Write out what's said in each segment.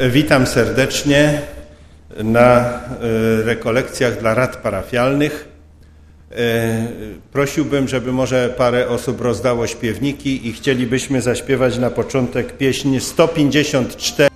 Witam serdecznie na e, rekolekcjach dla rad parafialnych. E, prosiłbym, żeby może parę osób rozdało śpiewniki i chcielibyśmy zaśpiewać na początek pieśń 154.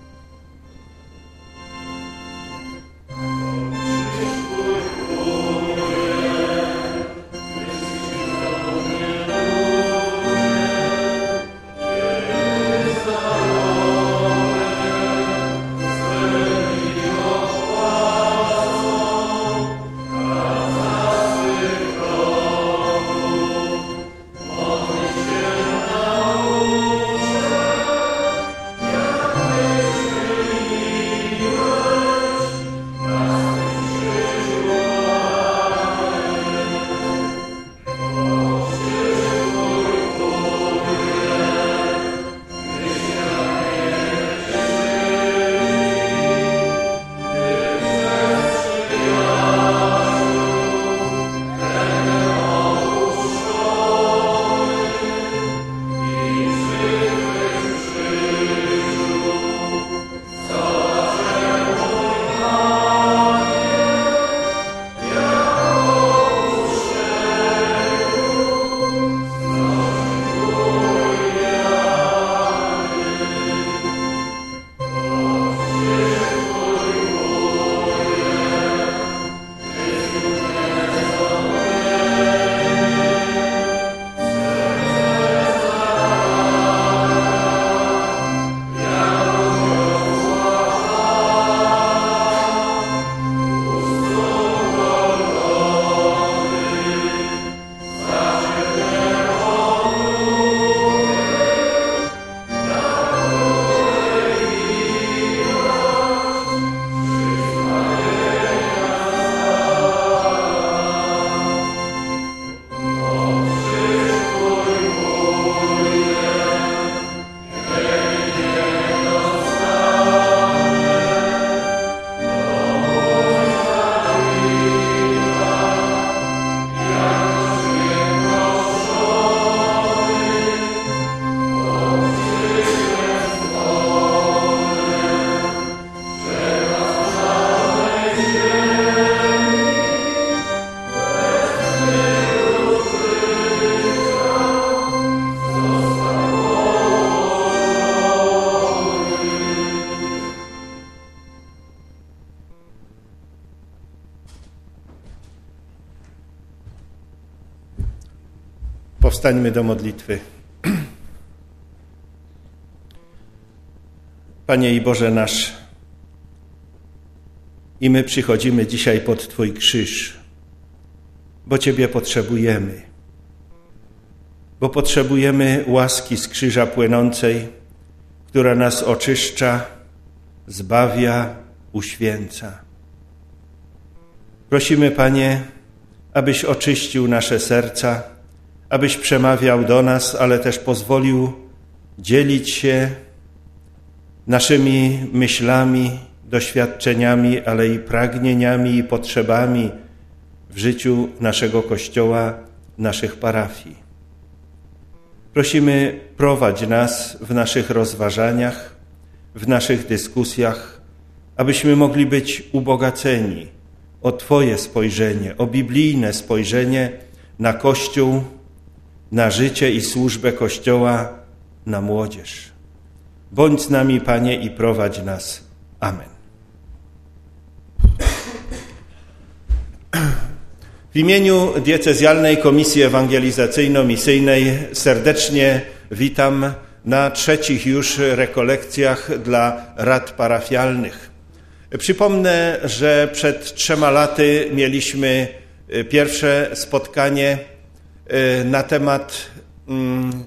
Powstańmy do modlitwy. Panie i Boże nasz, i my przychodzimy dzisiaj pod Twój krzyż, bo Ciebie potrzebujemy, bo potrzebujemy łaski z krzyża płynącej, która nas oczyszcza, zbawia, uświęca. Prosimy, Panie, abyś oczyścił nasze serca, abyś przemawiał do nas, ale też pozwolił dzielić się naszymi myślami, doświadczeniami, ale i pragnieniami i potrzebami w życiu naszego Kościoła, naszych parafii. Prosimy, prowadź nas w naszych rozważaniach, w naszych dyskusjach, abyśmy mogli być ubogaceni o Twoje spojrzenie, o biblijne spojrzenie na Kościół, na życie i służbę Kościoła, na młodzież. Bądź z nami, Panie, i prowadź nas. Amen. W imieniu Diecezjalnej Komisji Ewangelizacyjno-Misyjnej serdecznie witam na trzecich już rekolekcjach dla rad parafialnych. Przypomnę, że przed trzema laty mieliśmy pierwsze spotkanie na temat mm,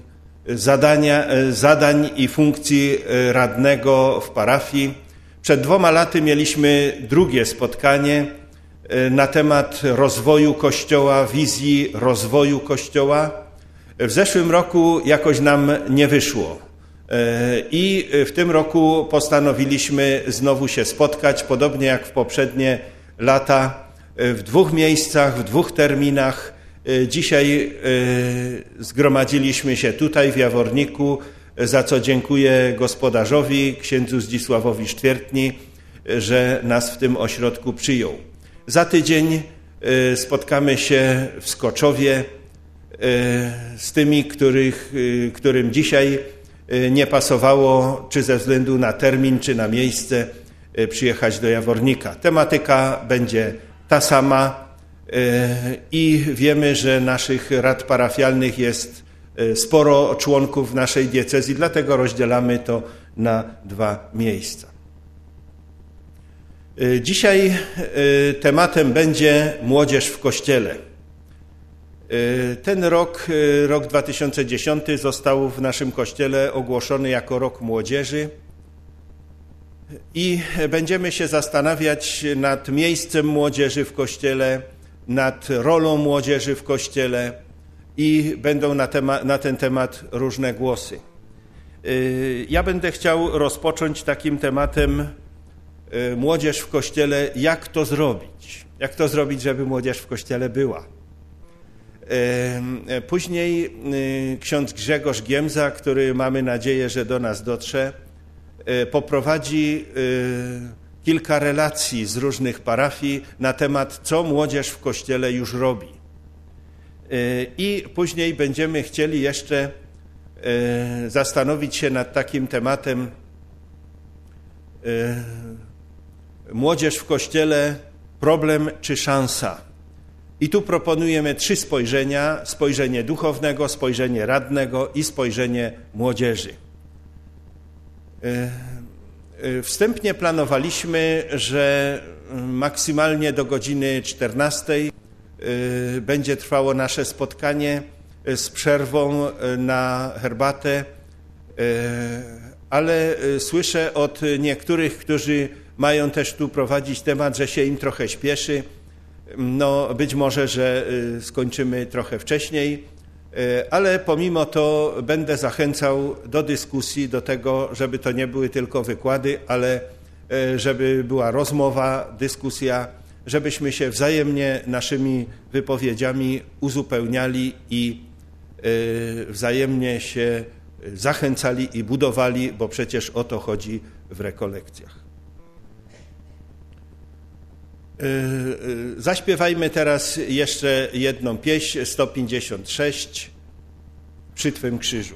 zadania, e, zadań i funkcji e, radnego w parafii. Przed dwoma laty mieliśmy drugie spotkanie na temat rozwoju Kościoła, wizji rozwoju Kościoła. W zeszłym roku jakoś nam nie wyszło. I w tym roku postanowiliśmy znowu się spotkać, podobnie jak w poprzednie lata, w dwóch miejscach, w dwóch terminach. E, dzisiaj e, zgromadziliśmy się tutaj w Jaworniku za co dziękuję gospodarzowi, księdzu Zdzisławowi Sztwiertni, że nas w tym ośrodku przyjął. Za tydzień spotkamy się w Skoczowie z tymi, których, którym dzisiaj nie pasowało, czy ze względu na termin, czy na miejsce, przyjechać do Jawornika. Tematyka będzie ta sama i wiemy, że naszych rad parafialnych jest sporo członków naszej diecezji, dlatego rozdzielamy to na dwa miejsca. Dzisiaj tematem będzie młodzież w Kościele. Ten rok, rok 2010, został w naszym Kościele ogłoszony jako Rok Młodzieży i będziemy się zastanawiać nad miejscem młodzieży w Kościele, nad rolą młodzieży w Kościele i będą na, na ten temat różne głosy. Ja będę chciał rozpocząć takim tematem młodzież w Kościele, jak to zrobić. Jak to zrobić, żeby młodzież w Kościele była. Później ksiądz Grzegorz Giemza, który mamy nadzieję, że do nas dotrze, poprowadzi kilka relacji z różnych parafii na temat, co młodzież w Kościele już robi. I później będziemy chcieli jeszcze zastanowić się nad takim tematem młodzież w Kościele, problem czy szansa. I tu proponujemy trzy spojrzenia: spojrzenie duchownego, spojrzenie radnego i spojrzenie młodzieży. Wstępnie planowaliśmy, że maksymalnie do godziny 14 będzie trwało nasze spotkanie z przerwą na herbatę, ale słyszę od niektórych, którzy mają też tu prowadzić temat, że się im trochę śpieszy. No, być może, że skończymy trochę wcześniej, ale pomimo to będę zachęcał do dyskusji, do tego, żeby to nie były tylko wykłady, ale żeby była rozmowa, dyskusja, żebyśmy się wzajemnie naszymi wypowiedziami uzupełniali i wzajemnie się zachęcali i budowali, bo przecież o to chodzi w rekolekcjach. Zaśpiewajmy teraz jeszcze jedną pieśń, 156, przy Twym krzyżu.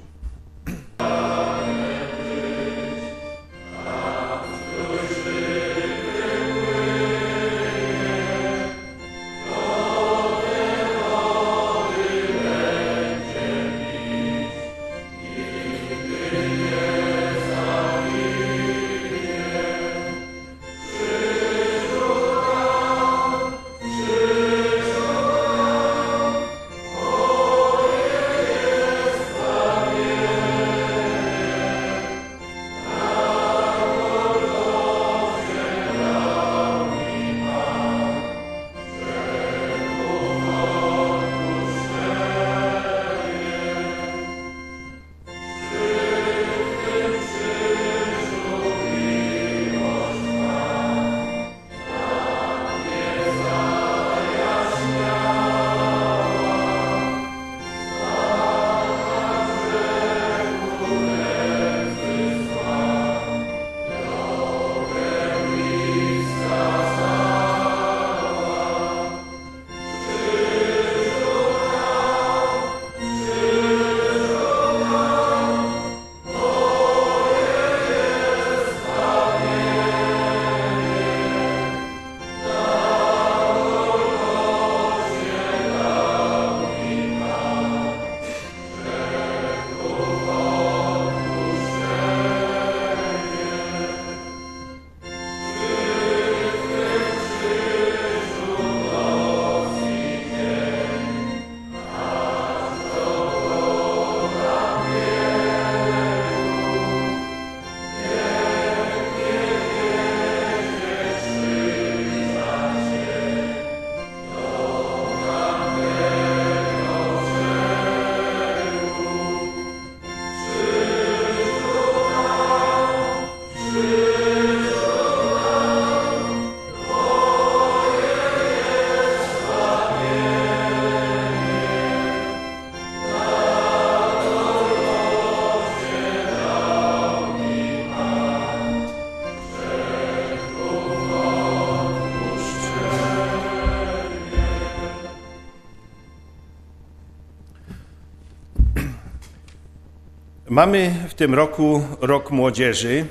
Mamy w tym roku rok młodzieży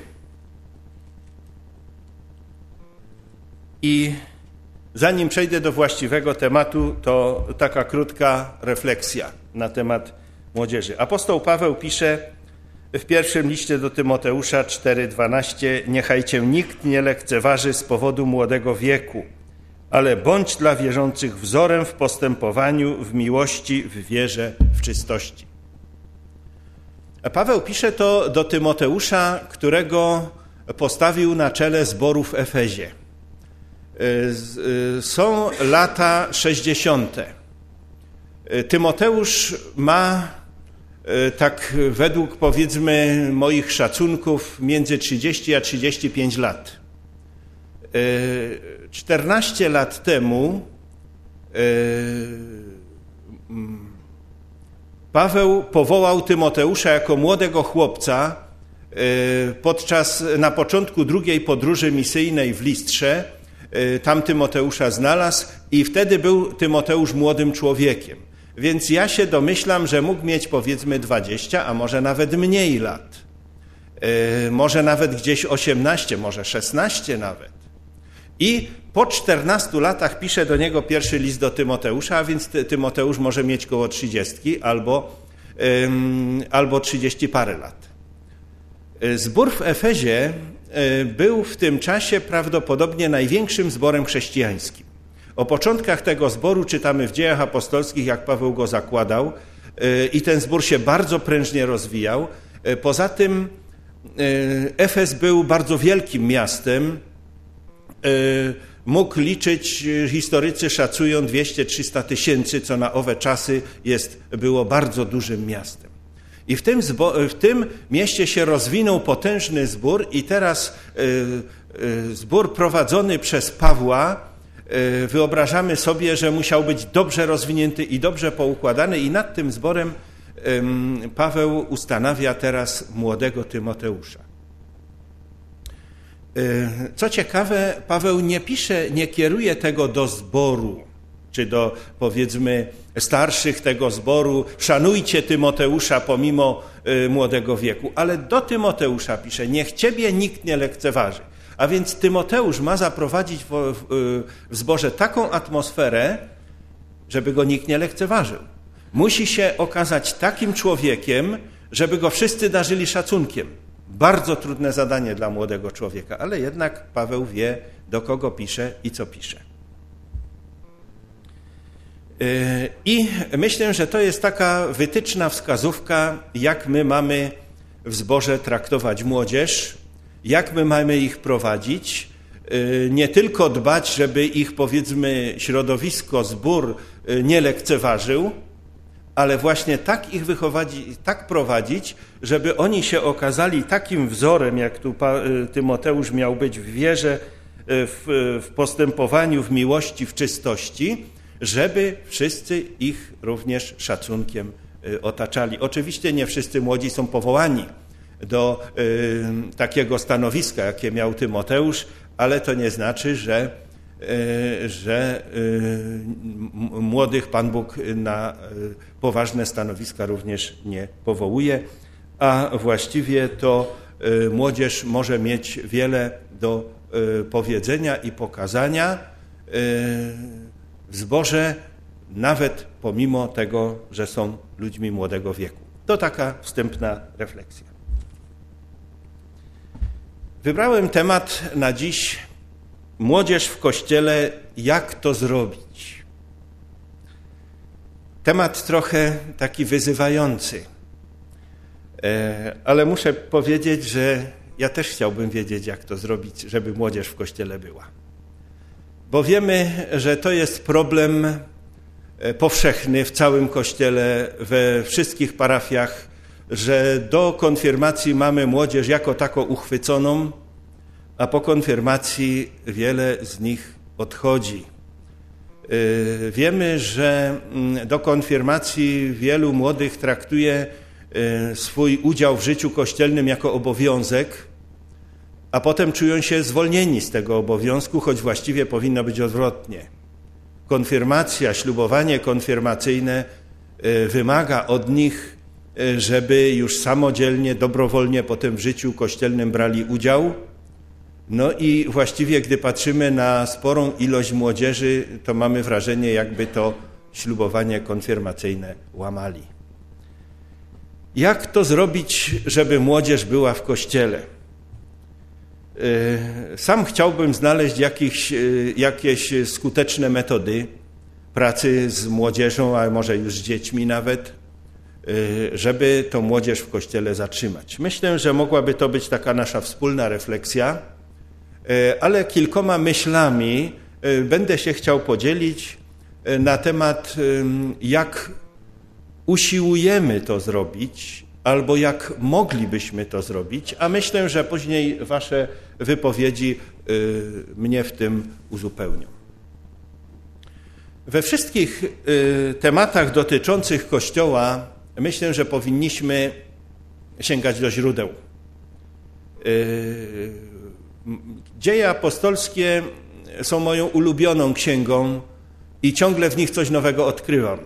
i zanim przejdę do właściwego tematu, to taka krótka refleksja na temat młodzieży. Apostoł Paweł pisze w pierwszym liście do Tymoteusza 4:12: Niechaj cię nikt nie lekceważy z powodu młodego wieku, ale bądź dla wierzących wzorem w postępowaniu, w miłości, w wierze, w czystości. Paweł pisze to do Tymoteusza, którego postawił na czele zboru w Efezie. Y, są lata 60. Tymoteusz ma tak według powiedzmy moich szacunków między 30 a 35 lat. 14 e, lat temu Paweł powołał Tymoteusza jako młodego chłopca podczas na początku drugiej podróży misyjnej w Listrze. Tam Tymoteusza znalazł i wtedy był Tymoteusz młodym człowiekiem. Więc ja się domyślam, że mógł mieć powiedzmy 20, a może nawet mniej lat. Yy, może nawet gdzieś 18, może 16 nawet. I po 14 latach pisze do niego pierwszy list do Tymoteusza, a więc Tymoteusz może mieć koło 30 albo, yy, albo 30 parę lat. Yy, zbór w Efezie yy, był w tym czasie prawdopodobnie największym zborem chrześcijańskim. O początkach tego zboru czytamy w dziejach apostolskich, jak Paweł go zakładał, y, i ten zbór się bardzo prężnie rozwijał. Poza tym Efes był bardzo wielkim miastem. Mógł liczyć, historycy szacują 200-300 tysięcy, co na owe czasy jest, było bardzo dużym miastem. I w tym, w tym mieście się rozwinął potężny zbór, i teraz zbór prowadzony przez Pawła wyobrażamy sobie, że musiał być dobrze rozwinięty i dobrze poukładany, i nad tym zborem Paweł ustanawia teraz młodego Tymoteusza. E, co ciekawe, Paweł nie pisze, nie kieruje tego do zboru, czy do powiedzmy starszych tego zboru, szanujcie Tymoteusza pomimo e, młodego wieku, ale do Tymoteusza pisze, niech ciebie nikt nie lekceważy. A więc Tymoteusz ma zaprowadzić w, w zborze taką atmosferę, żeby go nikt nie lekceważył. Musi się okazać takim człowiekiem, żeby go wszyscy darzyli szacunkiem. Bardzo trudne zadanie dla młodego człowieka, ale jednak Paweł wie, do kogo pisze i co pisze. Yy, I myślę, że to jest taka wytyczna wskazówka, jak my mamy w zborze traktować młodzież, jak my mamy ich prowadzić, y, nie tylko dbać, żeby ich powiedzmy środowisko, zbór y, nie lekceważył, ale właśnie tak ich wychować, tak prowadzić, żeby oni się okazali takim wzorem, jak tu y, Tymoteusz miał być w wierze, w, w postępowaniu, w miłości, w czystości, żeby wszyscy ich również szacunkiem otaczali. Oczywiście nie wszyscy młodzi są powołani do y, takiego stanowiska, jakie miał Tymoteusz, ale to nie znaczy, że, y, że y, młodych Pan Bóg na poważne stanowiska również nie powołuje, a właściwie to młodzież może mieć wiele do powiedzenia i pokazania w zborze, nawet pomimo tego, że są ludźmi młodego wieku. To taka wstępna refleksja. Wybrałem temat na dziś młodzież w kościele, jak to zrobić. Temat trochę taki wyzywający, e, ale muszę powiedzieć, że ja też chciałbym wiedzieć, jak to zrobić, żeby młodzież w kościele była. Bo wiemy, że to jest problem e, powszechny w całym kościele, we wszystkich parafiach że do konfirmacji mamy młodzież jako taką uchwyconą, a po konfirmacji wiele z nich odchodzi. Y, wiemy, że mm, do konfirmacji wielu młodych traktuje y, swój udział w życiu kościelnym jako obowiązek, a potem czują się zwolnieni z tego obowiązku, choć właściwie powinno być odwrotnie. Konfirmacja, ślubowanie konfirmacyjne y, wymaga od nich żeby już samodzielnie, dobrowolnie potem w życiu kościelnym brali udział. No i właściwie, gdy patrzymy na sporą ilość młodzieży, to mamy wrażenie, jakby to ślubowanie konfirmacyjne łamali. Jak to zrobić, żeby młodzież była w kościele? E, sam chciałbym znaleźć jakieś, e, jakieś skuteczne metody pracy z młodzieżą, a może już z dziećmi nawet, e, żeby tą młodzież w kościele zatrzymać. Myślę, że mogłaby to być taka nasza wspólna refleksja, ale kilkoma myślami będę się chciał podzielić na temat, jak usiłujemy to zrobić, albo jak moglibyśmy to zrobić, a myślę, że później Wasze wypowiedzi mnie w tym uzupełnią. We wszystkich tematach dotyczących Kościoła myślę, że powinniśmy sięgać do źródeł. Dzieje apostolskie są moją ulubioną księgą i ciągle w nich coś nowego odkrywam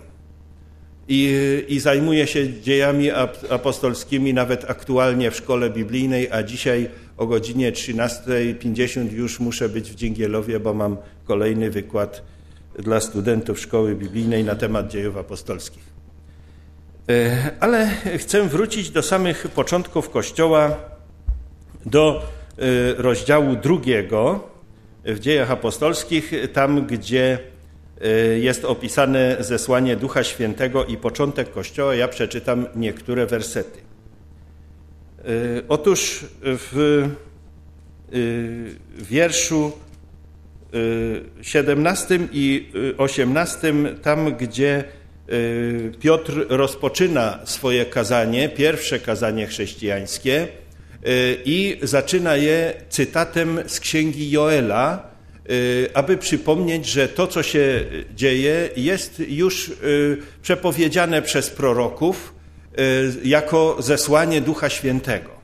i, i zajmuje się dziejami apostolskimi nawet aktualnie w szkole biblijnej, a dzisiaj o godzinie 13.50 już muszę być w Dzięgielowie, bo mam kolejny wykład dla studentów szkoły biblijnej na temat dziejów apostolskich. E, ale chcę wrócić do samych początków Kościoła, do rozdziału drugiego w dziejach apostolskich, tam gdzie Y, jest opisane zesłanie Ducha Świętego i początek Kościoła. Ja przeczytam niektóre wersety. Y, otóż w y, wierszu 17 i 18, tam gdzie Piotr rozpoczyna swoje kazanie, pierwsze kazanie chrześcijańskie i zaczyna je cytatem z księgi Joela, Y, aby przypomnieć, że to, co się dzieje, jest już y, przepowiedziane przez proroków y, jako zesłanie Ducha Świętego.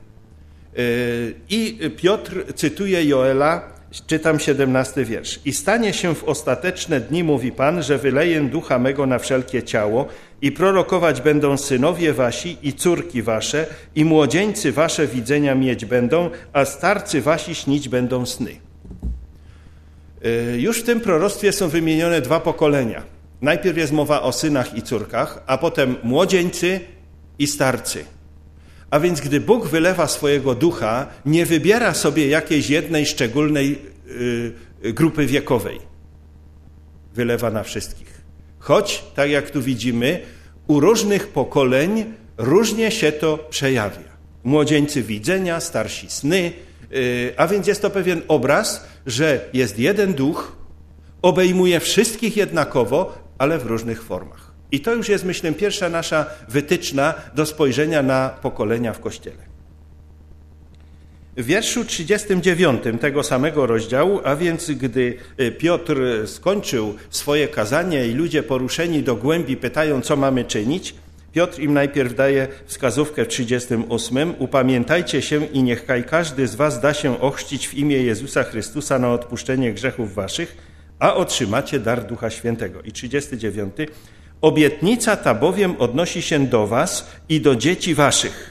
I Piotr cytuje Joela, czytam 17 wiersz. I stanie się w ostateczne dni, mówi Pan, że wyleję ducha mego na wszelkie ciało i prorokować będą synowie wasi i córki wasze i młodzieńcy wasze widzenia mieć będą, a starcy wasi śnić będą sny. Y, już w tym proroctwie są wymienione dwa pokolenia. Najpierw jest mowa o synach i córkach, a potem młodzieńcy i starcy. A więc gdy Bóg wylewa swojego ducha, nie wybiera sobie jakiejś jednej szczególnej y, grupy wiekowej. Wylewa na wszystkich. Choć, tak jak tu widzimy, u różnych pokoleń różnie się to przejawia. Młodzieńcy widzenia, starsi sny, y, a więc jest to pewien obraz, że jest jeden duch, obejmuje wszystkich jednakowo, ale w różnych formach. I to już jest, myślę, pierwsza nasza wytyczna do spojrzenia na pokolenia w Kościele. W wierszu 39 tego samego rozdziału, a więc gdy y, Piotr skończył swoje kazanie i ludzie poruszeni do głębi pytają, co mamy czynić, Piotr im najpierw daje wskazówkę w 38. Upamiętajcie się i niech każdy z was da się ochrzcić w imię Jezusa Chrystusa na odpuszczenie grzechów waszych, a otrzymacie dar Ducha Świętego. I 39. Obietnica ta bowiem odnosi się do was i do dzieci waszych.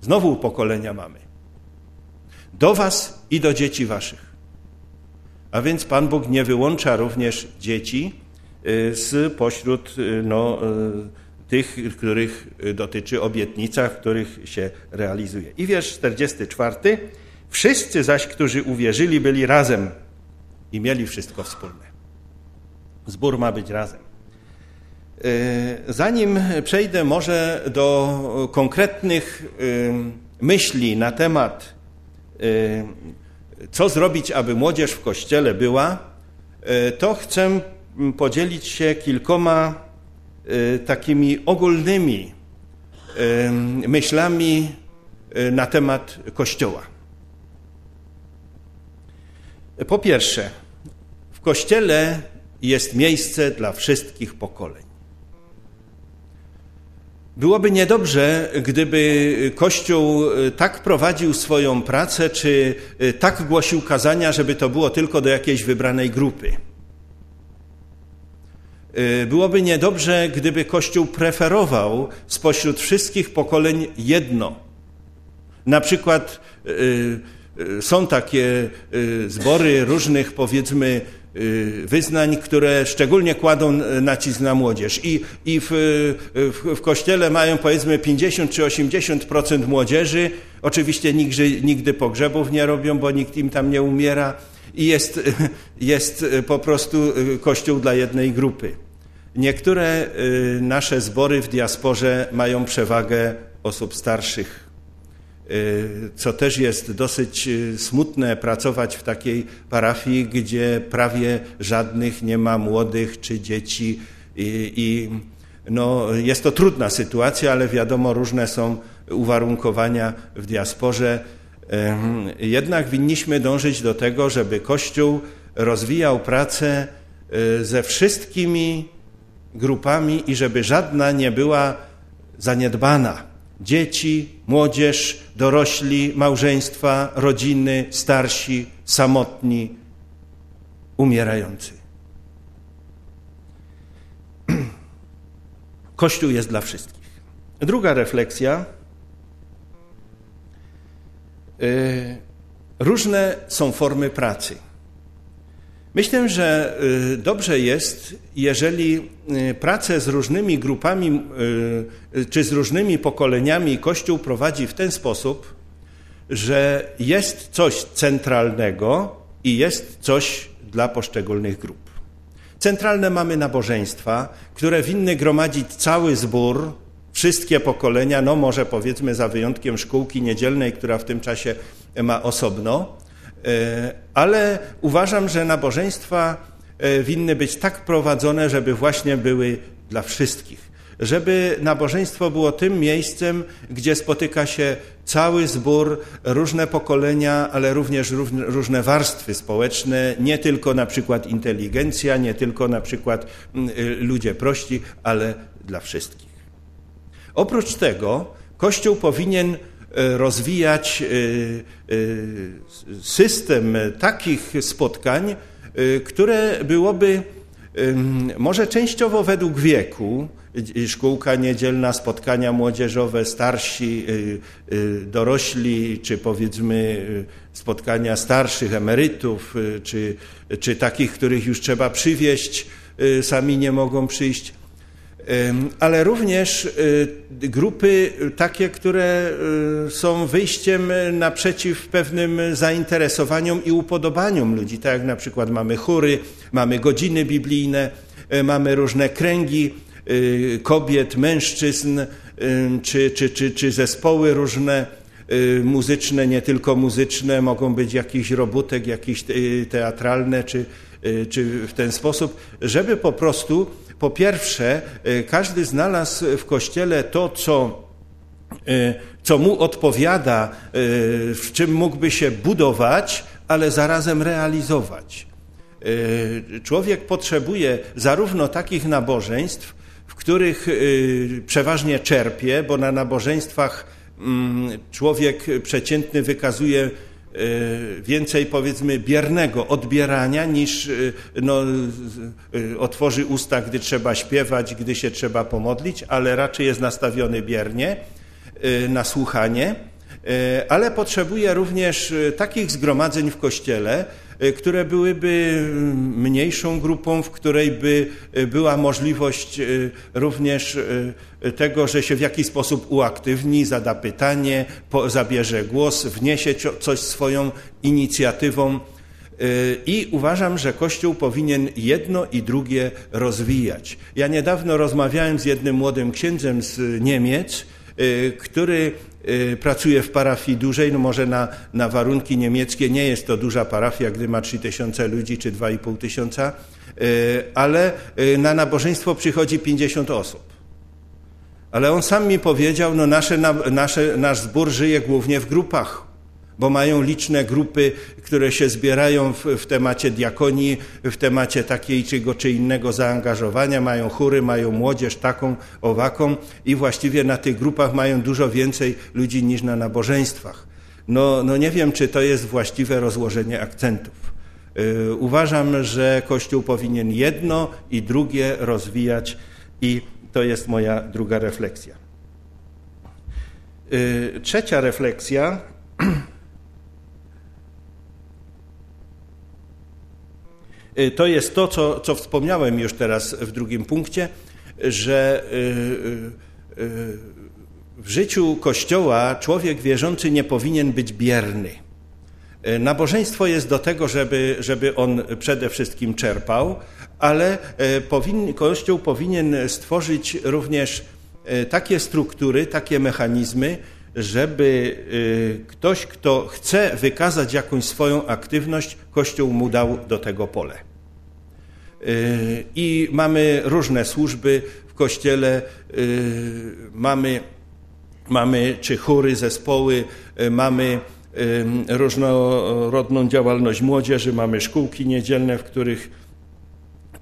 Znowu pokolenia mamy. Do was i do dzieci waszych. A więc Pan Bóg nie wyłącza również dzieci, Y, z pośród y, no, y, tych, których dotyczy obietnica, w których się realizuje. I wiersz 44. Wszyscy zaś, którzy uwierzyli, byli razem i mieli wszystko wspólne. Zbór ma być razem. Zanim przejdę może do konkretnych myśli na temat, co zrobić, aby młodzież w kościele była, to chcę podzielić się kilkoma e, takimi ogólnymi e, myślami e, na temat Kościoła. Po pierwsze, w Kościele jest miejsce dla wszystkich pokoleń. Byłoby niedobrze, gdyby Kościół tak prowadził swoją pracę, czy tak głosił kazania, żeby to było tylko do jakiejś wybranej grupy. Y, byłoby niedobrze, gdyby Kościół preferował spośród wszystkich pokoleń jedno. Na przykład są takie zbory różnych, powiedzmy, wyznań, które szczególnie kładą nacisk na młodzież. I, i w, w, w kościele mają powiedzmy 50 czy 80% młodzieży. Oczywiście nigdy, nigdy pogrzebów nie robią, bo nikt im tam nie umiera i jest, jest po prostu kościół dla jednej grupy. Niektóre y, nasze zbory w diasporze mają przewagę osób starszych, y, co też jest dosyć y, smutne pracować w takiej parafii, gdzie prawie żadnych nie ma młodych czy dzieci i, i no, jest to trudna sytuacja, ale wiadomo, różne są uwarunkowania w diasporze. Jednak winniśmy dążyć do tego, żeby Kościół rozwijał pracę ze wszystkimi grupami i żeby żadna nie była zaniedbana. Dzieci, młodzież, dorośli, małżeństwa, rodziny, starsi, samotni, umierający. Kościół jest dla wszystkich. Druga refleksja. Y, różne są formy pracy. Myślę, że y, dobrze jest, jeżeli y, pracę z różnymi grupami y, czy z różnymi pokoleniami Kościół prowadzi w ten sposób, że jest coś centralnego i jest coś dla poszczególnych grup. Centralne mamy nabożeństwa, które winny gromadzić cały zbór, wszystkie pokolenia, no może powiedzmy za wyjątkiem szkółki niedzielnej, która w tym czasie ma osobno, ale uważam, że nabożeństwa e, winny być tak prowadzone, żeby właśnie były dla wszystkich. Żeby nabożeństwo było tym miejscem, gdzie spotyka się cały zbór, różne pokolenia, ale również różne warstwy społeczne, nie tylko na przykład inteligencja, nie tylko na przykład y, ludzie prości, ale dla wszystkich. Oprócz tego Kościół powinien E, rozwijać e, e, system takich spotkań, które byłoby może częściowo według wieku, szkółka niedzielna, spotkania młodzieżowe, starsi, dorośli, czy powiedzmy spotkania starszych emerytów, czy, czy takich, których już trzeba przywieźć, sami nie mogą przyjść ale również y, grupy takie, które y, są wyjściem naprzeciw pewnym zainteresowaniom i upodobaniom ludzi, tak jak na przykład mamy chóry, mamy godziny biblijne, y, mamy różne kręgi kobiet, mężczyzn, czy, czy, czy, czy zespoły różne muzyczne, nie tylko muzyczne, mogą być jakiś robótek, jakieś teatralne, czy, czy w ten sposób, żeby po prostu po pierwsze, e, każdy znalazł w kościele to, co, e, co mu odpowiada, e, w czym mógłby się budować, ale zarazem realizować. Człowiek potrzebuje zarówno takich nabożeństw, w których przeważnie czerpie, bo na nabożeństwach mm, człowiek przeciętny wykazuje więcej powiedzmy biernego odbierania niż y, no, y, otworzy usta, gdy trzeba śpiewać, gdy się trzeba pomodlić, ale raczej jest nastawiony biernie na słuchanie, ale potrzebuje również takich zgromadzeń w kościele, które byłyby mniejszą grupą, w której by e, była możliwość e, również tego, że się w jakiś sposób uaktywni, zada pytanie, zabierze głos, wniesie coś swoją inicjatywą. I uważam, że Kościół powinien jedno i drugie rozwijać. Ja niedawno rozmawiałem z jednym młodym księdzem z Niemiec, który Y, pracuje w parafii dużej, no może na, na warunki niemieckie nie jest to duża parafia, gdy ma 3000 ludzi czy 2,5 tysiąca, y, ale y, na nabożeństwo przychodzi 50 osób. Ale on sam mi powiedział, no nasze, nasze, nasz zbór żyje głównie w grupach bo mają liczne grupy, które się zbierają w, w temacie diakonii, w temacie takiego czy innego zaangażowania, mają chóry, mają młodzież taką, owaką i właściwie na tych grupach mają dużo więcej ludzi niż na nabożeństwach. No, no nie wiem, czy to jest właściwe rozłożenie akcentów. Uważam, że Kościół powinien jedno i drugie rozwijać i to jest moja druga refleksja. Trzecia refleksja to jest to, co, co wspomniałem już teraz w drugim punkcie, że y, y, w życiu Kościoła człowiek wierzący nie powinien być bierny. Nabożeństwo jest do tego, żeby, żeby on przede wszystkim czerpał, ale powin, Kościół powinien stworzyć również takie struktury, takie mechanizmy, żeby ktoś, kto chce wykazać jakąś swoją aktywność, Kościół mu dał do tego pole. I mamy różne służby w kościele, mamy, mamy czy chóry, zespoły, mamy różnorodną działalność młodzieży, mamy szkółki niedzielne, w których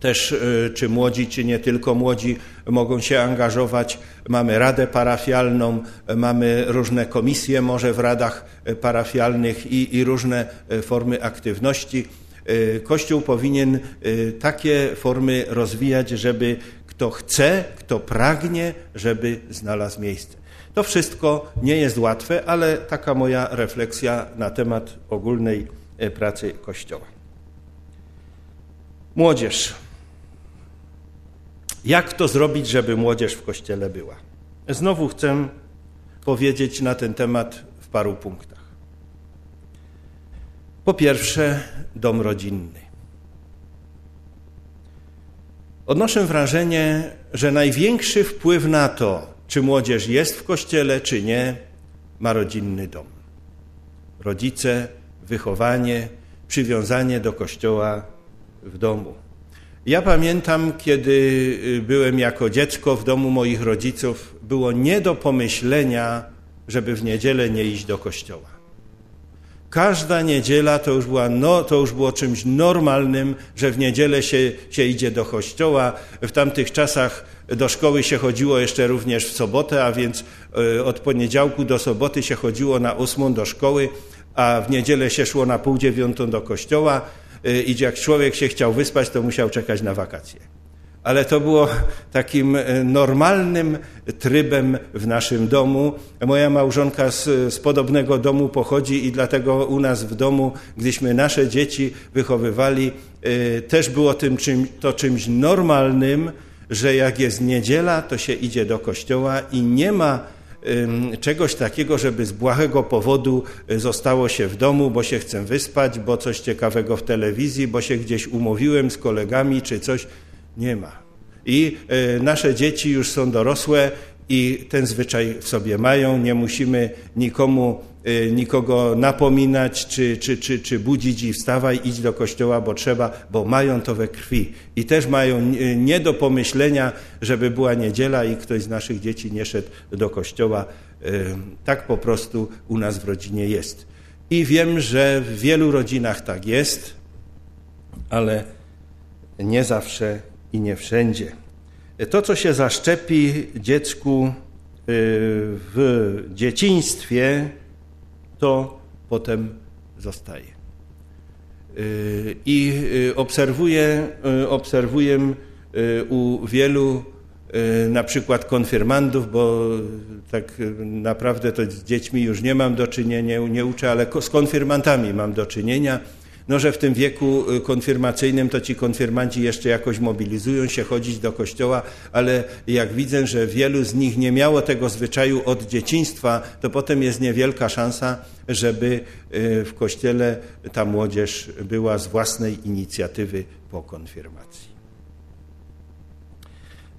też czy młodzi, czy nie tylko młodzi mogą się angażować. Mamy radę parafialną, mamy różne komisje może w radach parafialnych i, i różne formy aktywności. Y, Kościół powinien y, takie formy rozwijać, żeby kto chce, kto pragnie, żeby znalazł miejsce. To wszystko nie jest łatwe, ale taka moja refleksja na temat ogólnej y, pracy Kościoła. Młodzież. Jak to zrobić, żeby młodzież w Kościele była? Znowu chcę powiedzieć na ten temat w paru punktach. Po pierwsze, dom rodzinny. Odnoszę wrażenie, że największy wpływ na to, czy młodzież jest w kościele, czy nie, ma rodzinny dom. Rodzice, wychowanie, przywiązanie do kościoła w domu. Ja pamiętam, kiedy byłem jako dziecko w domu moich rodziców, było nie do pomyślenia, żeby w niedzielę nie iść do kościoła. Każda niedziela to już, była, no, to już było czymś normalnym, że w niedzielę się, się idzie do kościoła. W tamtych czasach do szkoły się chodziło jeszcze również w sobotę, a więc e, od poniedziałku do soboty się chodziło na ósmą do szkoły, a w niedzielę się szło na pół dziewiątą do kościoła. E, I jak człowiek się chciał wyspać, to musiał czekać na wakacje ale to było takim e, normalnym trybem w naszym domu. Moja małżonka z, z, podobnego domu pochodzi i dlatego u nas w domu, gdyśmy nasze dzieci wychowywali, e, też było tym czym, to czymś normalnym, że jak jest niedziela, to się idzie do kościoła i nie ma czegoś takiego, żeby z błahego powodu e, zostało się w domu, bo się chcę wyspać, bo coś ciekawego w telewizji, bo się gdzieś umówiłem z kolegami czy coś. Nie ma. I e, nasze dzieci już są dorosłe i ten zwyczaj w sobie mają. Nie musimy nikomu, e, nikogo napominać, czy, czy, czy, czy budzić i wstawaj, idź do kościoła, bo trzeba, bo mają to we krwi. I też mają nie do pomyślenia, żeby była niedziela i ktoś z naszych dzieci nie szedł do kościoła. E, tak po prostu u nas w rodzinie jest. I wiem, że w wielu rodzinach tak jest, ale nie zawsze i nie wszędzie. To, co się zaszczepi dziecku y, w dzieciństwie, to potem zostaje. Y, I y, obserwuję, obserwuję u wielu na przykład konfirmandów, bo tak naprawdę to z dziećmi już nie mam do czynienia, nie uczę, ale z konfirmantami mam do czynienia no, że w tym wieku y, konfirmacyjnym to ci konfirmanci jeszcze jakoś mobilizują się chodzić do kościoła, ale jak widzę, że wielu z nich nie miało tego zwyczaju od dzieciństwa, to potem jest niewielka szansa, żeby y, w kościele ta młodzież była z własnej inicjatywy po konfirmacji.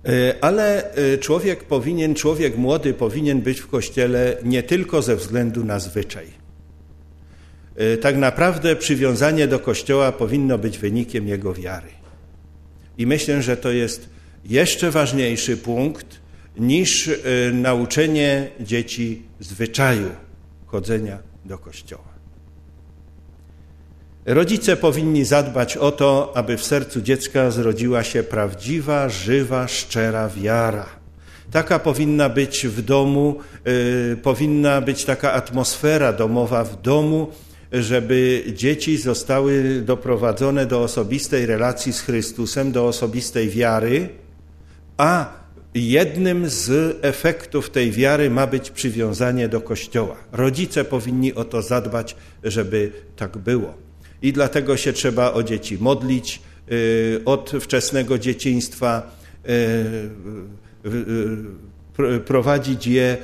Y, ale człowiek powinien, człowiek młody powinien być w kościele nie tylko ze względu na zwyczaj. E, tak naprawdę przywiązanie do Kościoła powinno być wynikiem jego wiary. I myślę, że to jest jeszcze ważniejszy punkt niż e, nauczenie dzieci zwyczaju chodzenia do Kościoła. Rodzice powinni zadbać o to, aby w sercu dziecka zrodziła się prawdziwa, żywa, szczera wiara. Taka powinna być w domu, y, powinna być taka atmosfera domowa w domu, żeby dzieci zostały doprowadzone do osobistej relacji z Chrystusem, do osobistej wiary, a jednym z efektów tej wiary ma być przywiązanie do Kościoła. Rodzice powinni o to zadbać, żeby tak było. I dlatego się trzeba o dzieci modlić y, od wczesnego dzieciństwa, y, y, prowadzić je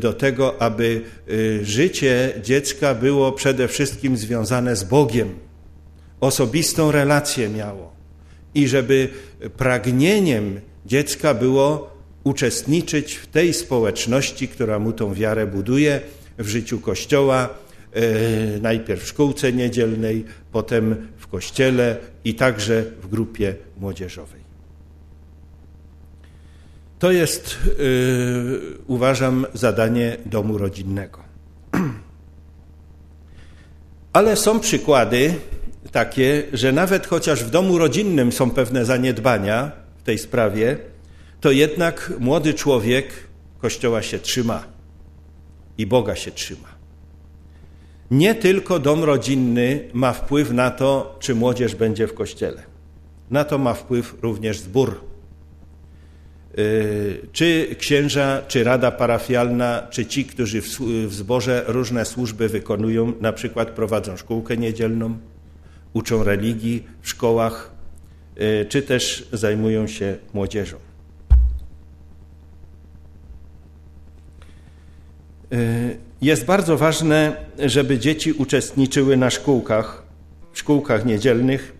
do tego, aby życie dziecka było przede wszystkim związane z Bogiem, osobistą relację miało i żeby pragnieniem dziecka było uczestniczyć w tej społeczności, która mu tą wiarę buduje, w życiu Kościoła, e, najpierw w szkółce niedzielnej, potem w kościele i także w grupie młodzieżowej. To jest, e, uważam, zadanie domu rodzinnego. Ale są przykłady takie, że nawet chociaż w domu rodzinnym są pewne zaniedbania, tej sprawie, to jednak młody człowiek Kościoła się trzyma i Boga się trzyma. Nie tylko dom rodzinny ma wpływ na to, czy młodzież będzie w kościele. Na to ma wpływ również zbór. Y, czy księża, czy rada parafialna, czy ci, którzy w zborze różne służby wykonują, na przykład prowadzą szkółkę niedzielną, uczą religii w szkołach, Y, czy też zajmują się młodzieżą. Y, jest bardzo ważne, żeby dzieci uczestniczyły na szkółkach, w szkółkach niedzielnych,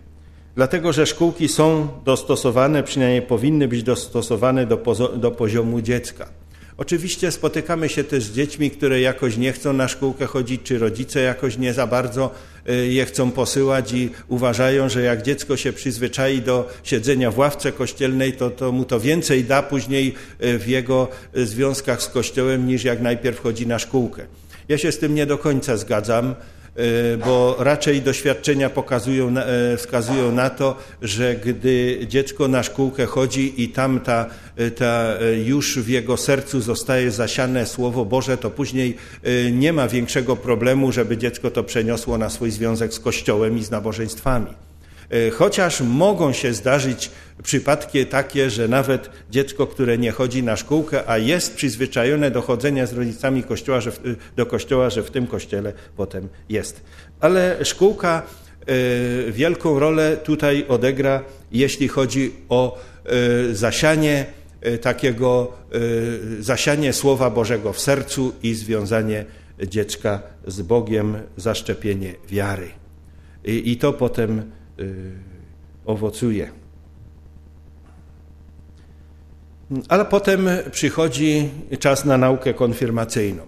dlatego że szkółki są dostosowane, przynajmniej powinny być dostosowane do, do poziomu dziecka. Oczywiście spotykamy się też z dziećmi, które jakoś nie chcą na szkółkę chodzić, czy rodzice jakoś nie za bardzo y, je chcą posyłać i uważają, że jak dziecko się przyzwyczai do siedzenia w ławce kościelnej, to, to mu to więcej da później y, w jego y, związkach z Kościołem, niż jak najpierw chodzi na szkółkę. Ja się z tym nie do końca zgadzam. E, bo raczej doświadczenia pokazują, e, wskazują na to, że gdy dziecko na szkółkę chodzi i tam ta, e, ta już w jego sercu zostaje zasiane Słowo Boże, to później nie ma większego problemu, żeby dziecko to przeniosło na swój związek z Kościołem i z nabożeństwami. E, chociaż mogą się zdarzyć przypadki takie, że nawet dziecko, które nie chodzi na szkółkę, a jest przyzwyczajone do chodzenia z rodzicami kościoła, że w, do kościoła, że w tym kościele potem jest. Ale szkółka e, wielką rolę tutaj odegra, jeśli chodzi o e, zasianie takiego, zasianie Słowa Bożego w sercu i związanie dziecka z Bogiem, zaszczepienie wiary. I, i to potem owocuje. Ale potem przychodzi czas na naukę konfirmacyjną.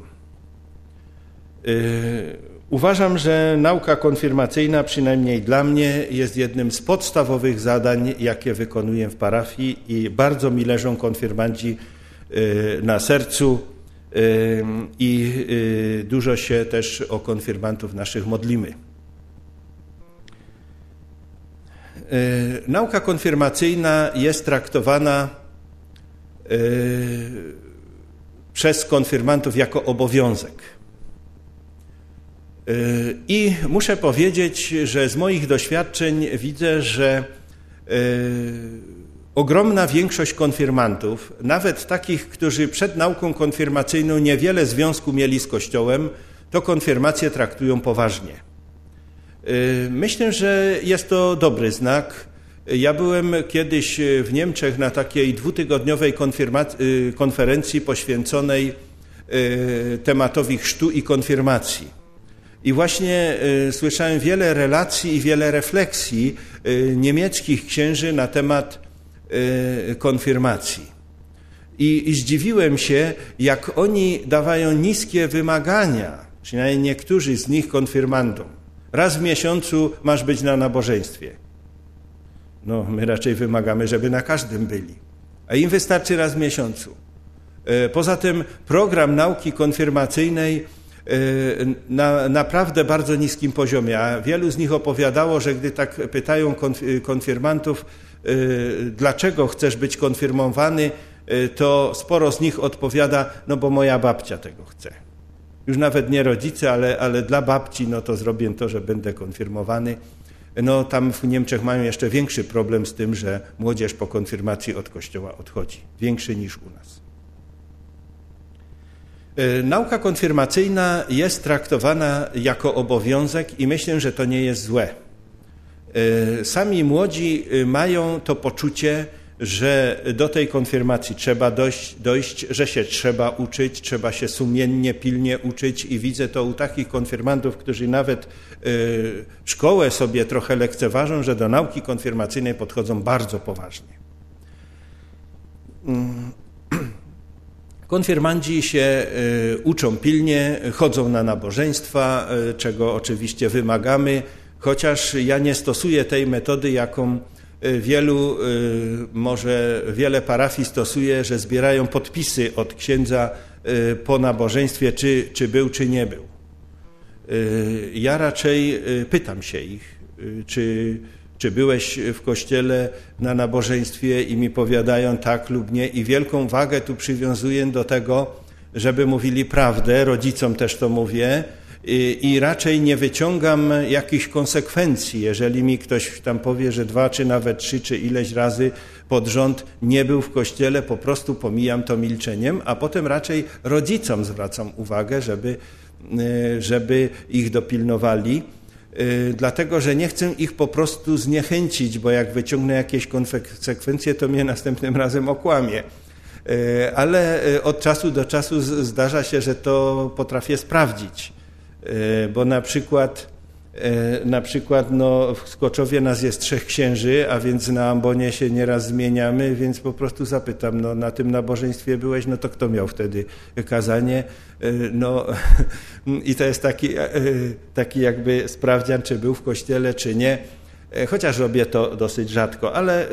Y, uważam, że nauka konfirmacyjna, przynajmniej dla mnie, jest jednym z podstawowych zadań, jakie wykonuję w parafii i bardzo mi leżą konfirmanci y, na sercu i dużo się też o konfirmantów naszych modlimy. Nauka konfirmacyjna jest traktowana y, przez konfirmantów jako obowiązek. Y, I muszę powiedzieć, że z moich doświadczeń widzę, że ogromna większość konfirmantów, nawet takich, którzy przed nauką konfirmacyjną niewiele związku mieli z Kościołem, to konfirmację traktują poważnie. Y, myślę, że jest to dobry znak. Ja byłem kiedyś w Niemczech na takiej dwutygodniowej y, konferencji poświęconej y, tematowi chrztu i konfirmacji. I właśnie słyszałem wiele relacji i wiele refleksji niemieckich księży na temat konfirmacji. I, zdziwiłem się, jak oni dawają niskie wymagania, przynajmniej niektórzy z nich konfirmantom. Raz w miesiącu masz być na nabożeństwie. No, my raczej wymagamy, żeby na każdym byli. A im wystarczy raz w miesiącu. E, poza tym program nauki konfirmacyjnej e, na naprawdę bardzo niskim poziomie, a wielu z nich opowiadało, że gdy tak pytają konfirmantów, e, dlaczego chcesz być konfirmowany, to sporo z nich odpowiada, no bo moja babcia tego chce. Już nawet nie rodzice, ale, ale dla babci, no to zrobię to, że będę konfirmowany. No tam w Niemczech mają jeszcze większy problem z tym, że młodzież po konfirmacji od kościoła odchodzi. Większy niż u nas. E, nauka konfirmacyjna jest traktowana jako obowiązek i myślę, że to nie jest złe. E, sami młodzi e, mają to poczucie, że do tej konfirmacji trzeba dojść, dojść, że się trzeba uczyć, trzeba się sumiennie, pilnie uczyć i widzę to u takich konfirmantów, którzy nawet szkołę sobie trochę lekceważą, że do nauki konfirmacyjnej podchodzą bardzo poważnie. Mm. Konfirmandzi się y, uczą pilnie, chodzą na nabożeństwa, y, czego oczywiście wymagamy, chociaż ja nie stosuję tej metody, jaką y, wielu, może wiele parafii stosuje, że zbierają podpisy od księdza po nabożeństwie, czy, czy był, czy nie był. Ja raczej pytam się ich, czy czy byłeś w kościele na nabożeństwie i mi powiadają tak lub nie. I wielką wagę tu przywiązuję do tego, żeby mówili prawdę, rodzicom też to mówię, i, raczej nie wyciągam jakichś konsekwencji, jeżeli mi ktoś tam powie, że dwa, czy nawet trzy, czy ileś razy pod rząd nie był w kościele, po prostu pomijam to milczeniem, a potem raczej rodzicom zwracam uwagę, żeby, żeby ich dopilnowali. Y, dlatego że nie chcę ich po prostu zniechęcić, bo jak wyciągnę jakieś konsekwencje, to mnie następnym razem okłamie. Y, ale y, od czasu do czasu zdarza się, że to potrafię sprawdzić, bo na przykład E, na przykład no, w Skoczowie nas jest trzech księży, a więc na ambonie się nieraz zmieniamy, więc po prostu zapytam, no, na tym nabożeństwie byłeś, no to kto miał wtedy kazanie? E, no, I to jest taki, e, taki jakby sprawdzian, czy był w kościele, czy nie, chociaż robię to dosyć rzadko, ale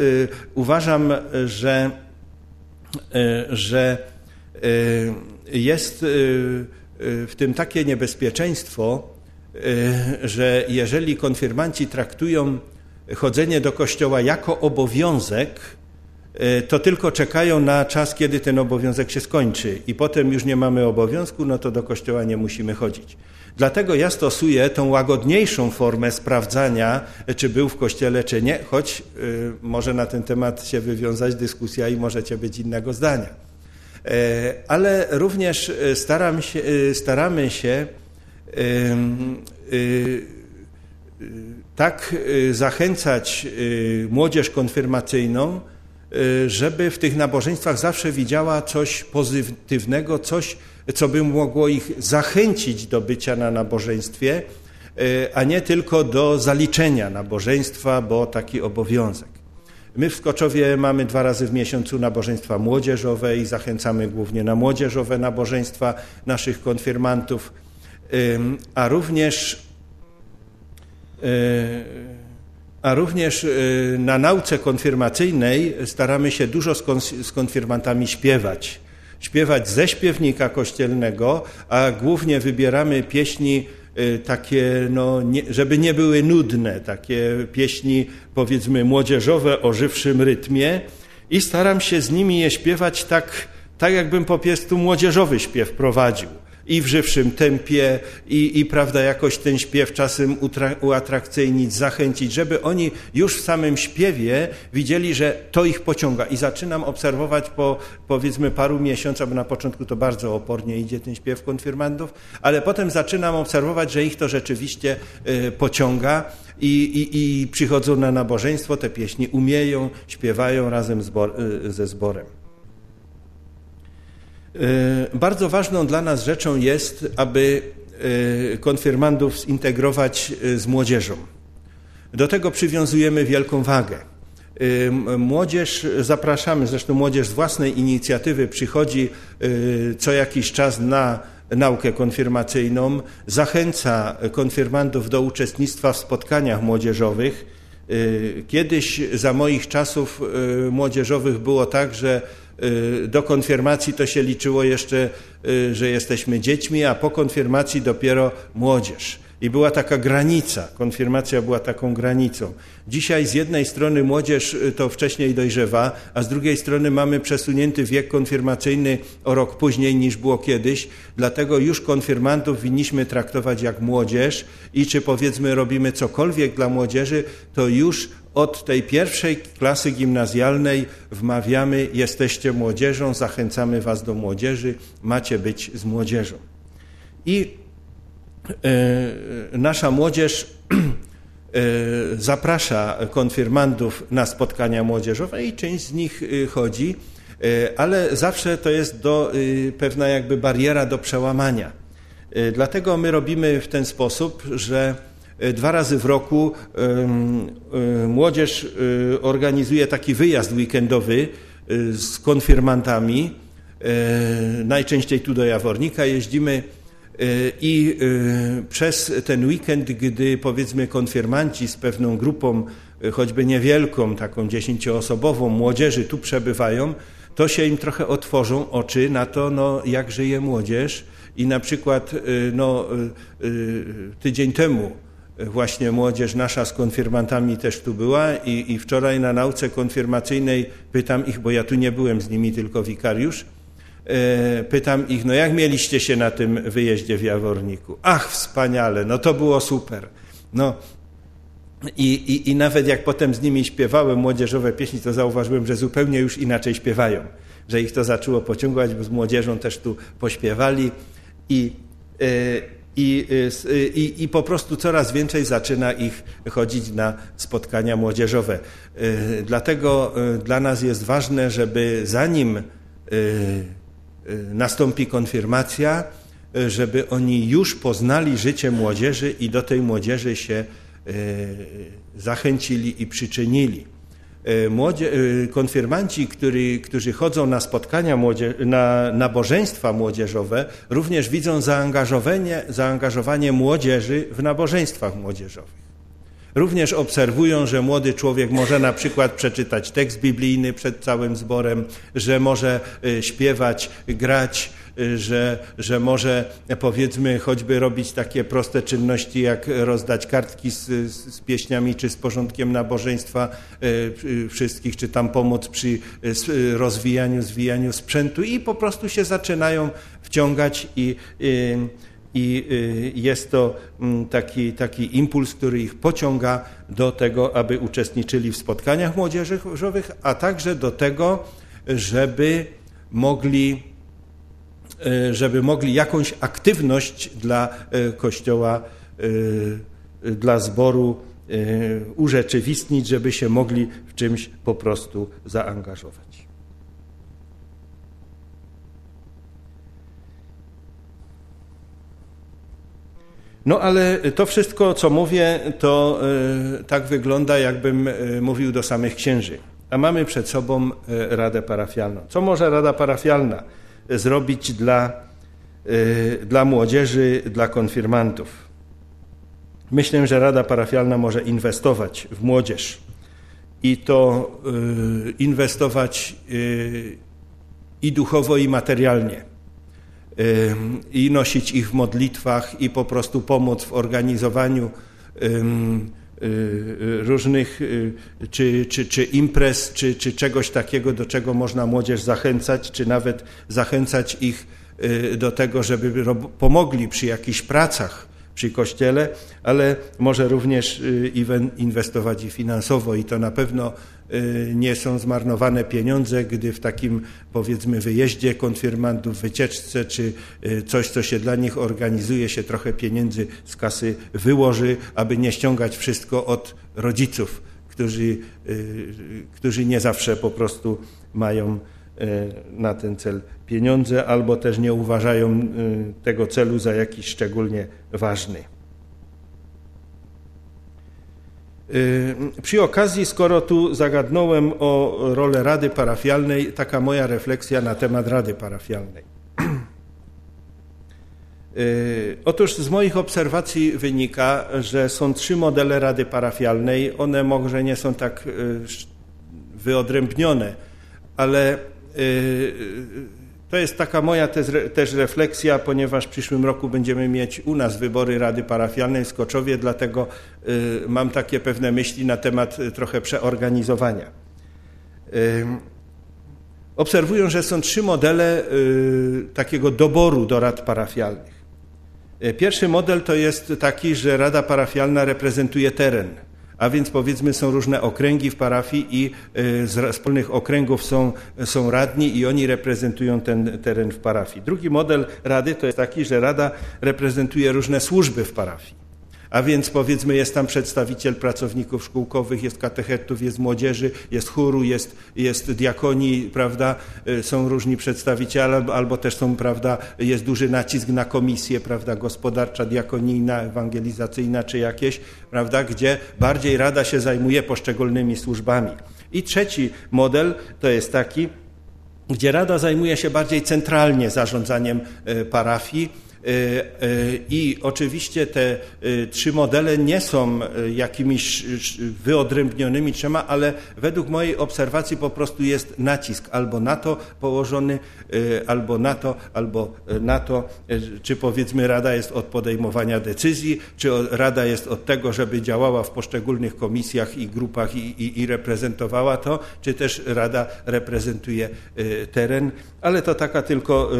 uważam, że, że jest w tym takie niebezpieczeństwo, Y, że jeżeli konfirmanci traktują chodzenie do kościoła jako obowiązek, y, to tylko czekają na czas, kiedy ten obowiązek się skończy i potem już nie mamy obowiązku, no to do kościoła nie musimy chodzić. Dlatego ja stosuję tą łagodniejszą formę sprawdzania, czy był w kościele, czy nie, choć y, może na ten temat się wywiązać dyskusja i możecie być innego zdania. Ale również staram się, staramy się tak zachęcać młodzież konfirmacyjną, żeby w tych nabożeństwach zawsze widziała coś pozytywnego, coś, co by mogło ich zachęcić do bycia na nabożeństwie, a nie tylko do zaliczenia nabożeństwa, bo taki obowiązek. My w Skoczowie mamy dwa razy w miesiącu nabożeństwa młodzieżowe i zachęcamy głównie na młodzieżowe nabożeństwa naszych konfirmantów a również, e, a również e, na nauce konfirmacyjnej staramy się dużo z konfirmantami śpiewać. Śpiewać ze śpiewnika kościelnego, a głównie wybieramy pieśni takie, no, nie, żeby nie były nudne, takie pieśni powiedzmy młodzieżowe o żywszym rytmie i staram się z nimi je śpiewać tak, tak jakbym po prostu młodzieżowy śpiew prowadził i w żywszym tempie i, i prawda, jakoś ten śpiew czasem uatrakcyjnić, zachęcić, żeby oni już w samym śpiewie widzieli, że to ich pociąga. I zaczynam obserwować po powiedzmy paru miesiącach, bo na początku to bardzo opornie idzie ten śpiew konfirmandów, ale potem zaczynam obserwować, że ich to rzeczywiście y, pociąga i, i, i przychodzą na nabożeństwo, te pieśni umieją, śpiewają razem zbor, y, ze zborem. E, bardzo ważną dla nas rzeczą jest, aby e, konfirmandów zintegrować e, z młodzieżą. Do tego przywiązujemy wielką wagę. Młodzież zapraszamy, zresztą młodzież z własnej inicjatywy przychodzi co jakiś czas na naukę konfirmacyjną, zachęca konfirmandów do uczestnictwa w spotkaniach młodzieżowych. Kiedyś za moich czasów młodzieżowych było tak, że do konfirmacji to się liczyło jeszcze, y, że jesteśmy dziećmi, a po konfirmacji dopiero młodzież. I była taka granica, konfirmacja była taką granicą. Dzisiaj z jednej strony młodzież y, to wcześniej dojrzewa, a z drugiej strony mamy przesunięty wiek konfirmacyjny o rok później niż było kiedyś, dlatego już konfirmantów winniśmy traktować jak młodzież i czy powiedzmy robimy cokolwiek dla młodzieży, to już od tej pierwszej klasy gimnazjalnej wmawiamy, jesteście młodzieżą, zachęcamy was do młodzieży, macie być z młodzieżą. I nasza młodzież e, zaprasza konfirmandów na spotkania młodzieżowe i część z nich e, chodzi, ale zawsze to jest do, pewna jakby bariera do przełamania. Dlatego my robimy w ten sposób, że dwa razy w roku młodzież organizuje taki wyjazd weekendowy z konfirmantami. Najczęściej tu do Jawornika jeździmy E, I e, przez ten weekend, gdy powiedzmy konfirmanci z pewną grupą, e, choćby niewielką, taką dziesięcioosobową młodzieży tu przebywają, to się im trochę otworzą oczy na to, no, jak żyje młodzież. I na przykład no, tydzień temu właśnie młodzież nasza z konfirmantami też tu była i, i wczoraj na nauce konfirmacyjnej pytam ich, bo ja tu nie byłem z nimi, tylko wikariusz, pytam ich, no jak mieliście się na tym wyjeździe w Jaworniku? Ach, wspaniale, no to było super. No, i, i, I nawet jak potem z nimi śpiewałem młodzieżowe pieśni, to zauważyłem, że zupełnie już inaczej śpiewają, że ich to zaczęło pociągać, bo z młodzieżą też tu pośpiewali i, e, i, e, i, i po prostu coraz więcej zaczyna ich chodzić na spotkania młodzieżowe. Dlatego dla nas jest ważne, żeby zanim nastąpi konfirmacja, y, żeby oni już poznali życie młodzieży i do tej młodzieży się y, zachęcili i przyczynili. Młodzie, konfirmanci, który, którzy chodzą na spotkania, młodzie, na nabożeństwa młodzieżowe, również widzą zaangażowanie, zaangażowanie młodzieży w nabożeństwach młodzieżowych. Również obserwują, że młody człowiek może na przykład przeczytać tekst biblijny przed całym zborem, że może y, śpiewać, grać, y, że, że może powiedzmy choćby robić takie proste czynności jak rozdać kartki z, z pieśniami czy z porządkiem nabożeństwa y, wszystkich, czy tam pomóc przy rozwijaniu, zwijaniu sprzętu i po prostu się zaczynają wciągać i, i i y, jest to mm, taki, taki impuls, który ich pociąga do tego, aby uczestniczyli w spotkaniach młodzieżowych, a także do tego, żeby mogli, y, żeby mogli jakąś aktywność dla y, Kościoła, dla zboru urzeczywistnić, żeby się mogli w czymś po prostu zaangażować. No ale to wszystko, co mówię, to y, tak wygląda, jakbym y, mówił do samych księży. A mamy przed sobą y, Radę Parafialną. Co może Rada Parafialna zrobić dla, dla młodzieży, dla konfirmantów? Myślę, że Rada Parafialna może inwestować w młodzież i to inwestować i duchowo, i materialnie i nosić ich w modlitwach i po prostu pomóc w organizowaniu y, y, różnych y, czy, czy, czy imprez, czy, czy czegoś takiego, do czego można młodzież zachęcać, czy nawet zachęcać ich do tego, żeby pomogli przy jakichś pracach przy Kościele, ale może również inwestować i finansowo i to na pewno nie są zmarnowane pieniądze, gdy w takim powiedzmy wyjeździe konfirmantów, wycieczce czy y, coś, co się dla nich organizuje, się trochę pieniędzy z kasy wyłoży, aby nie ściągać wszystko od rodziców, którzy, y, którzy nie zawsze po prostu mają na ten cel pieniądze albo też nie uważają tego celu za jakiś szczególnie ważny. Y, przy okazji, skoro tu zagadnąłem o rolę Rady Parafialnej, taka moja refleksja na temat Rady Parafialnej. Y, otóż z moich obserwacji wynika, że są trzy modele Rady Parafialnej. One może nie są tak y, wyodrębnione, ale To jest taka moja też refleksja, ponieważ w przyszłym roku będziemy mieć u nas wybory Rady Parafialnej w Skoczowie, dlatego y, mam takie pewne myśli na temat y, trochę przeorganizowania. Obserwują, że są trzy modele takiego doboru do rad parafialnych. Pierwszy model to jest taki, że Rada Parafialna reprezentuje teren a więc powiedzmy są różne okręgi w parafii i e, z wspólnych okręgów są, są radni i oni reprezentują ten teren w parafii. Drugi model rady to jest taki, że rada reprezentuje różne służby w parafii. A więc powiedzmy jest tam przedstawiciel pracowników szkółkowych, jest katechetów, jest młodzieży, jest chóru, jest, jest diakonii, prawda, y, są różni przedstawiciele, albo, albo też są, prawda, jest duży nacisk na komisję, prawda, gospodarcza, diakonijna, ewangelizacyjna czy jakieś, prawda, gdzie bardziej Rada się zajmuje poszczególnymi służbami. I trzeci model to jest taki, gdzie Rada zajmuje się bardziej centralnie zarządzaniem y, parafii, I oczywiście te e, trzy modele nie są jakimiś wyodrębnionymi trzema, ale według mojej obserwacji po prostu jest nacisk albo na to położony, albo na to, albo na to, czy powiedzmy Rada jest od podejmowania decyzji, czy Rada jest od tego, żeby działała w poszczególnych komisjach i grupach i, i, i reprezentowała to, czy też Rada reprezentuje teren, ale to taka tylko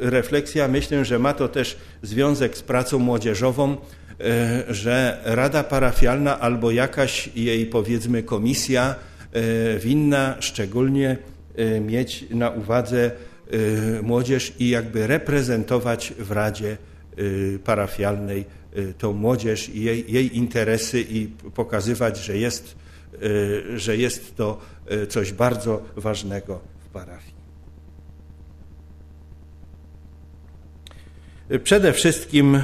refleksja. Myślę, że ma to też związek z pracą młodzieżową, e, że Rada Parafialna albo jakaś jej powiedzmy komisja e, winna szczególnie e, mieć na uwadze młodzież i jakby reprezentować w Radzie Parafialnej tą młodzież i jej, jej interesy i pokazywać, że jest, że jest to coś bardzo ważnego w parafii. Przede wszystkim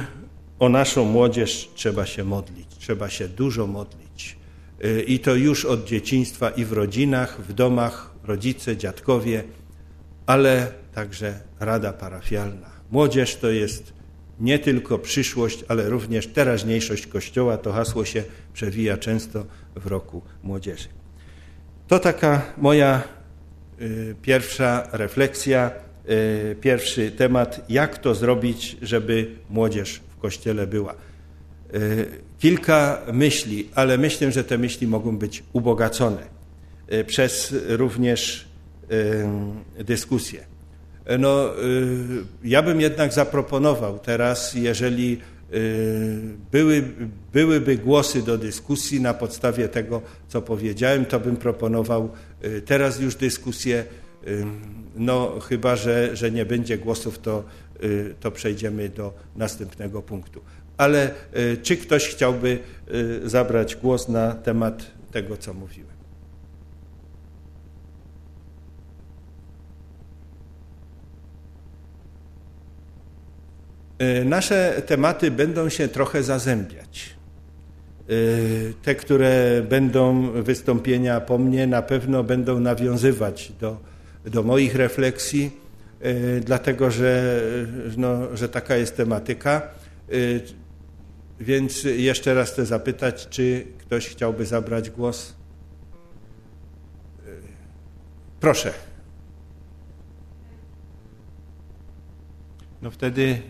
o naszą młodzież trzeba się modlić, trzeba się dużo modlić. Y, I to już od dzieciństwa i w rodzinach, w domach, rodzice, dziadkowie, ale także Rada Parafialna. Młodzież to jest nie tylko przyszłość, ale również teraźniejszość Kościoła. To hasło się przewija często w roku młodzieży. To taka moja y, pierwsza refleksja pierwszy temat, jak to zrobić, żeby młodzież w kościele była. Y, kilka myśli, ale myślę, że te myśli mogą być ubogacone y, przez również dyskusję. No, ja bym jednak zaproponował teraz, jeżeli były, byłyby głosy do dyskusji na podstawie tego, co powiedziałem, to bym proponował teraz już dyskusję no chyba, że, że nie będzie głosów, to, y, to przejdziemy do następnego punktu. Ale y, czy ktoś chciałby y, zabrać głos na temat tego, co mówiłem? Nasze tematy będą się trochę zazębiać. Te, które będą wystąpienia po mnie, na pewno będą nawiązywać do do moich refleksji, e, dlatego że, no, że taka jest tematyka. E, więc jeszcze raz chcę zapytać, czy ktoś chciałby zabrać głos? E, proszę. No wtedy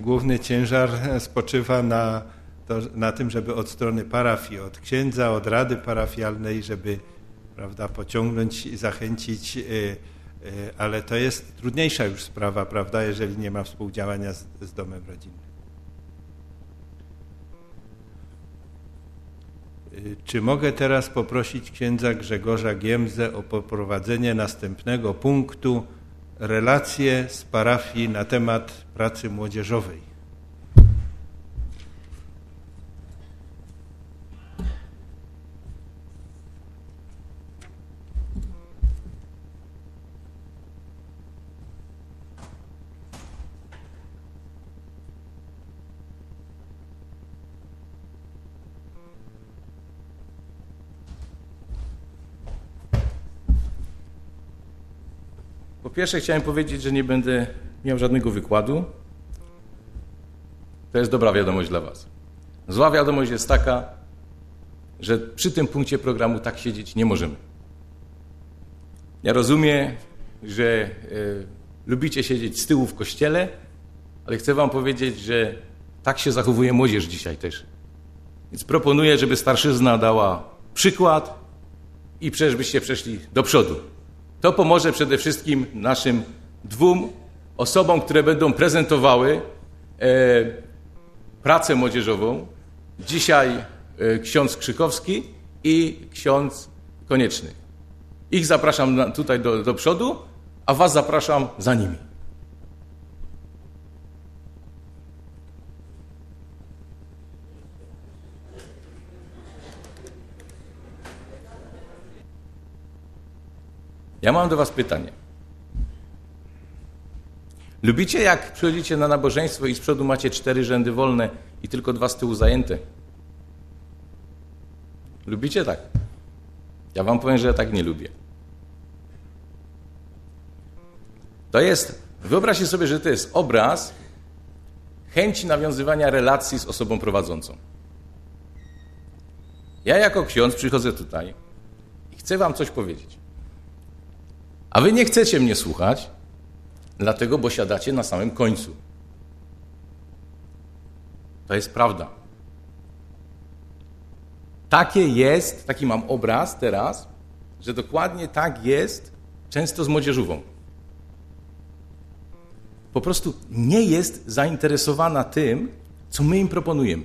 główny ciężar spoczywa na, to, na tym, żeby od strony parafii, od księdza, od rady parafialnej, żeby prawda, pociągnąć i zachęcić, y, y, ale to jest trudniejsza już sprawa, prawda, jeżeli nie ma współdziałania z, z domem rodzinnym. Y, czy mogę teraz poprosić księdza Grzegorza Giemzę o poprowadzenie następnego punktu relacje z parafii na temat pracy młodzieżowej? Pierwsze chciałem powiedzieć, że nie będę miał żadnego wykładu. To jest dobra wiadomość dla Was. Zła wiadomość jest taka, że przy tym punkcie programu tak siedzieć nie możemy. Ja rozumiem, że e, lubicie siedzieć z tyłu w kościele, ale chcę wam powiedzieć, że tak się zachowuje młodzież dzisiaj też. Więc proponuję, żeby starszyzna dała przykład i przecież byście przeszli do przodu. To pomoże przede wszystkim naszym dwóm osobom, które będą prezentowały e, pracę młodzieżową. Dzisiaj e, ksiądz Krzykowski i ksiądz Konieczny. Ich zapraszam na, tutaj do, do przodu, a was zapraszam za nimi. Ja mam do Was pytanie. Lubicie, jak przychodzicie na nabożeństwo i z przodu macie cztery rzędy wolne i tylko dwa z tyłu zajęte? Lubicie tak? Ja Wam powiem, że ja tak nie lubię. To jest, wyobraźcie sobie, że to jest obraz chęci nawiązywania relacji z osobą prowadzącą. Ja jako ksiądz przychodzę tutaj i chcę Wam coś powiedzieć. A wy nie chcecie mnie słuchać, dlatego, bo siadacie na samym końcu. To jest prawda. Takie jest, taki mam obraz teraz, że dokładnie tak jest często z młodzieżówą. Po prostu nie jest zainteresowana tym, co my im proponujemy.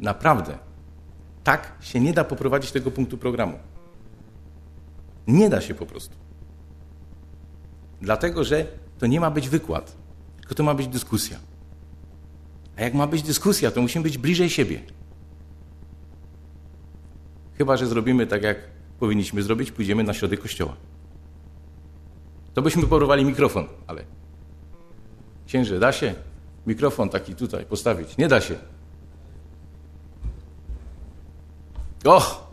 Naprawdę. Tak się nie da poprowadzić tego punktu programu. Nie da się po prostu. Dlatego, że to nie ma być wykład, tylko to ma być dyskusja. A jak ma być dyskusja, to musimy być bliżej siebie. Chyba, że zrobimy tak, jak powinniśmy zrobić, pójdziemy na środek kościoła. To byśmy porwali mikrofon, ale księże, da się mikrofon taki tutaj postawić? Nie da się. Och,